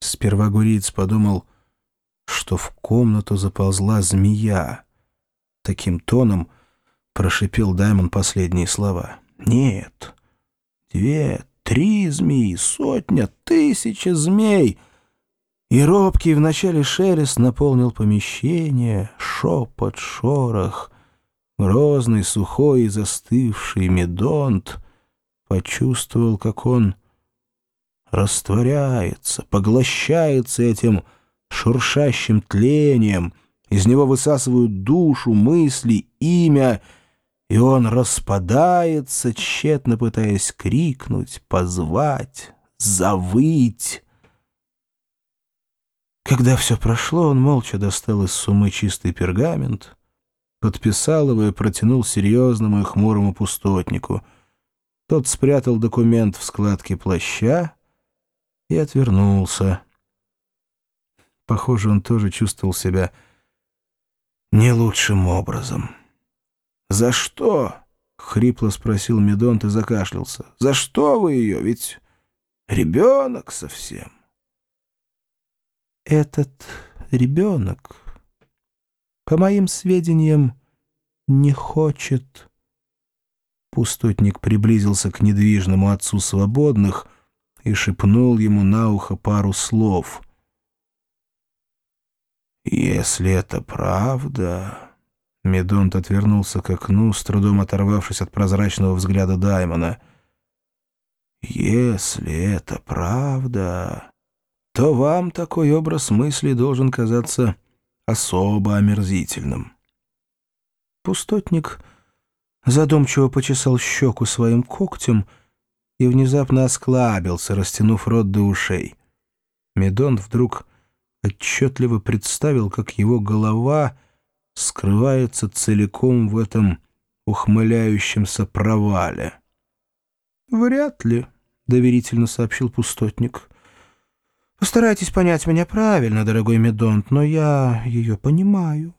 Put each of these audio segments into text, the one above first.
Сперва гуриец подумал, что в комнату заползла змея. Таким тоном прошипел Даймон последние слова. «Нет, две, три змеи, сотня, тысяча змей!» И робкий вначале шелест наполнил помещение, шепот, шорох. Грозный, сухой и застывший медонт почувствовал, как он растворяется, поглощается этим шуршащим тлением, из него высасывают душу, мысли, имя, и он распадается, тщетно пытаясь крикнуть, позвать, завыть. Когда все прошло, он молча достал из сумы чистый пергамент, подписал его и протянул серьезному и хмурому пустотнику. Тот спрятал документ в складке плаща и отвернулся. Похоже, он тоже чувствовал себя не лучшим образом. «За что?» — хрипло спросил Медонт и закашлялся. «За что вы ее? Ведь ребенок совсем». «Этот ребенок, по моим сведениям, не хочет...» Пустотник приблизился к недвижному отцу свободных и шепнул ему на ухо пару слов — «Если это правда...» Медонт отвернулся к окну, с трудом оторвавшись от прозрачного взгляда Даймона. «Если это правда, то вам такой образ мысли должен казаться особо омерзительным». Пустотник задумчиво почесал щеку своим когтем и внезапно осклабился, растянув рот до ушей. Медонт вдруг отчетливо представил, как его голова скрывается целиком в этом ухмыляющемся провале. «Вряд ли», — доверительно сообщил пустотник. «Постарайтесь понять меня правильно, дорогой Медонт, но я ее понимаю.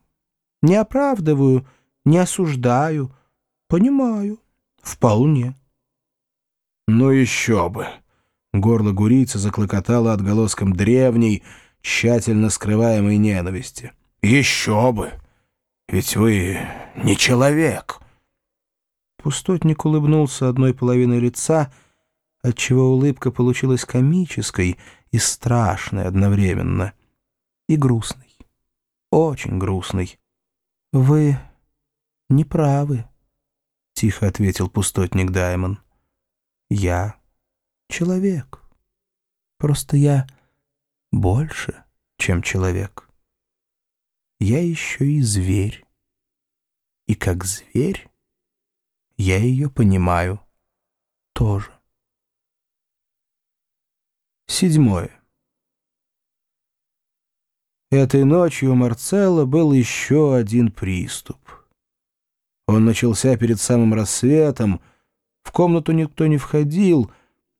Не оправдываю, не осуждаю, понимаю. Вполне». «Ну еще бы!» Горло гурийца заклокотало отголоском древней, тщательно скрываемой ненависти. «Еще бы! Ведь вы не человек!» Пустотник улыбнулся одной половиной лица, отчего улыбка получилась комической и страшной одновременно. И грустной. Очень грустной. «Вы не правы», — тихо ответил пустотник Даймон. «Я человек. Просто я больше, чем человек. Я еще и зверь. И как зверь я ее понимаю тоже. Седьмое. Этой ночью у Марцелла был еще один приступ. Он начался перед самым рассветом, в комнату никто не входил,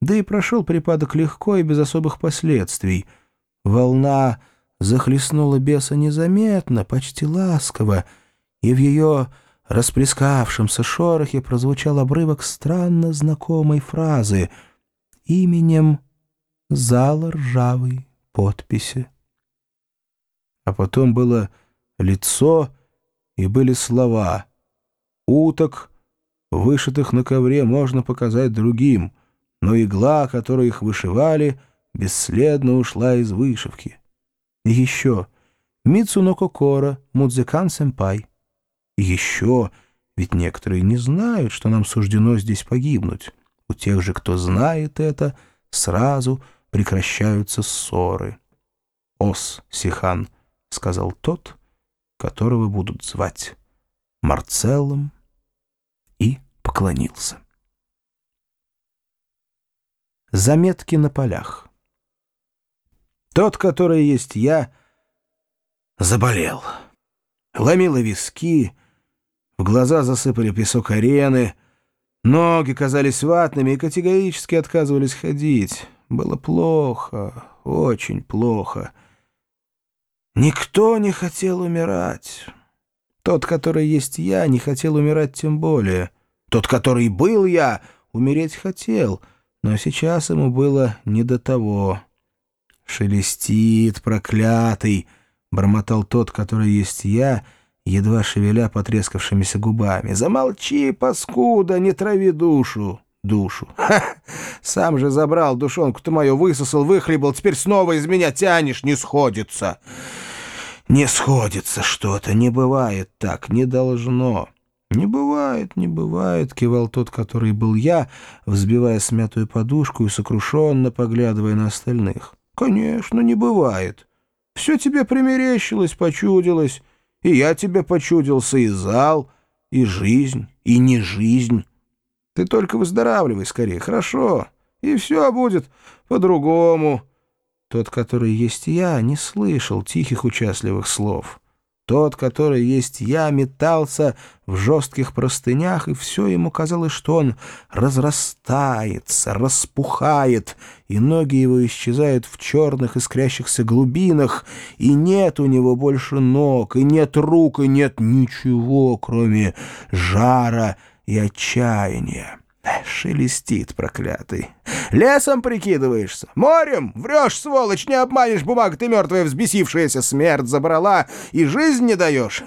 да и прошел припадок легко и без особых последствий — Волна захлестнула беса незаметно, почти ласково, и в ее расплескавшемся шорохе прозвучал обрывок странно знакомой фразы именем зала ржавой подписи. А потом было лицо и были слова. Уток, вышитых на ковре, можно показать другим, но игла, которой их вышивали — бесследно ушла из вышивки. И еще Мицуно Кокора, Мудзекан-сэмпай. Еще, ведь некоторые не знают, что нам суждено здесь погибнуть. У тех же, кто знает это, сразу прекращаются ссоры. «Ос, Сихан», — сказал тот, которого будут звать Марцеллом, поклонился. Заметки на полях тот, который есть я, заболел. Ломило виски, в глаза засыпали песок арены, ноги казались ватными и категорически отказывались ходить. Было плохо, очень плохо. Никто не хотел умирать. Тот, который есть я, не хотел умирать тем более. Тот, который был я, умереть хотел, но сейчас ему было не до того. «Шелестит, проклятый!» — бормотал тот, который есть я, едва шевеля потрескавшимися губами. «Замолчи, паскуда, не трави душу!» душу. Ха! Сам же забрал душонку-то мою, высосал, выхлебал, теперь снова из меня тянешь, не сходится. Не сходится что-то, не бывает так, не должно. «Не бывает, не бывает», — кивал тот, который был я, взбивая смятую подушку и сокрушенно поглядывая на остальных. «Конечно, не бывает. Все тебе примерещилось, почудилось, и я тебе почудился, и зал, и жизнь, и не жизнь». Ты только выздоравливай скорее, хорошо, и все будет по-другому». Тот, который есть я, не слышал тихих участливых слов. Тот, который есть я, метался в жестких простынях, и все ему казалось, что он разрастается, распухает, и ноги его исчезают в черных искрящихся глубинах, и нет у него больше ног, и нет рук, и нет ничего, кроме жара и отчаяния. Шелестит, проклятый. Лесом прикидываешься? Морем? Врешь, сволочь, не обманешь, бумага ты мертвая взбесившаяся, смерть забрала, и жизнь не даешь.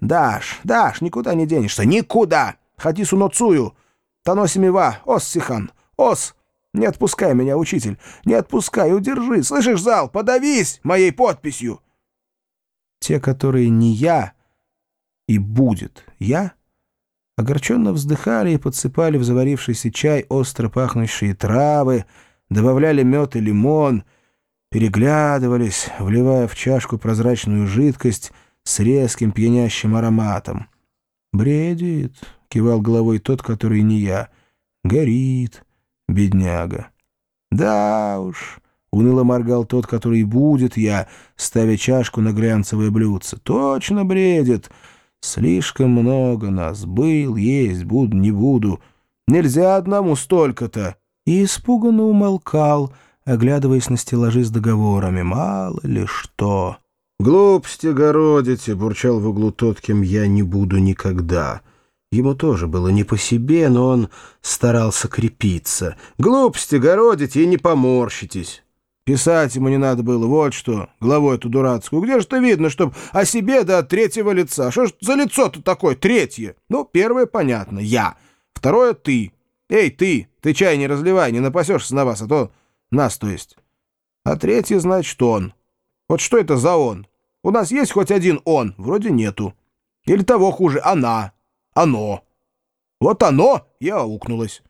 Дашь, дашь, никуда не денешься, никуда. Ходи суноцую. Таносимива, ос сихан, ос. Не отпускай меня, учитель, не отпускай, удержи. Слышишь, зал, подавись моей подписью. Те, которые не я и будет я — огорченно вздыхали и подсыпали в заварившийся чай остро пахнущие травы, добавляли мед и лимон, переглядывались, вливая в чашку прозрачную жидкость с резким пьянящим ароматом. «Бредит», — кивал головой тот, который не я, — «горит, бедняга». «Да уж», — уныло моргал тот, который будет я, ставя чашку на глянцевое блюдце, — «точно бредит». Слишком много нас. Был, есть, буду, не буду. Нельзя одному столько-то. И испуганно умолкал, оглядываясь на стеллажи с договорами. Мало ли что. «Глупости городите», — бурчал в углу тот, кем я не буду никогда. Ему тоже было не по себе, но он старался крепиться. «Глупости городите и не поморщитесь». Писать ему не надо было, вот что, главу эту дурацкую. Где же это видно, чтоб о себе да от третьего лица? Что ж за лицо-то такое, третье? Ну, первое понятно, я. Второе — ты. Эй, ты, ты чай не разливай, не напасешься на вас, а то... Нас, то есть. А третье, значит, он. Вот что это за он? У нас есть хоть один он? Вроде нету. Или того хуже, она. Оно. Вот оно и аукнулось.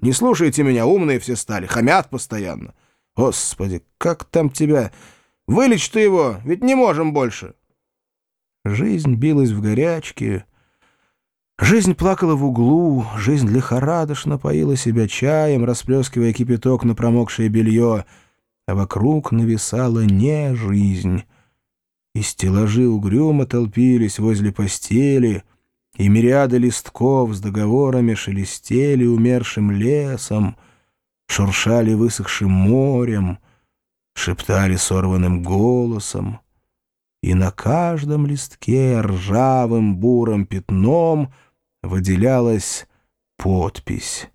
Не слушайте меня, умные все стали, хамят постоянно. Господи, как там тебя? Вылечь ты его, ведь не можем больше. Жизнь билась в горячке. Жизнь плакала в углу, жизнь лихорадочно поила себя чаем, расплескивая кипяток на промокшее белье, а вокруг нависала не жизнь. И стеллажи угрюмо толпились возле постели, и мириады листков с договорами шелестели умершим лесом, шуршали высохшим морем, шептали сорванным голосом, и на каждом листке ржавым бурым пятном выделялась подпись.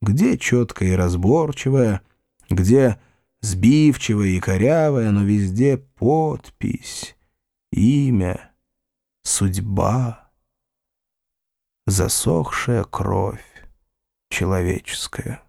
Где четкая и разборчивая, где сбивчивая и корявая, но везде подпись, имя, судьба, засохшая кровь человеческая.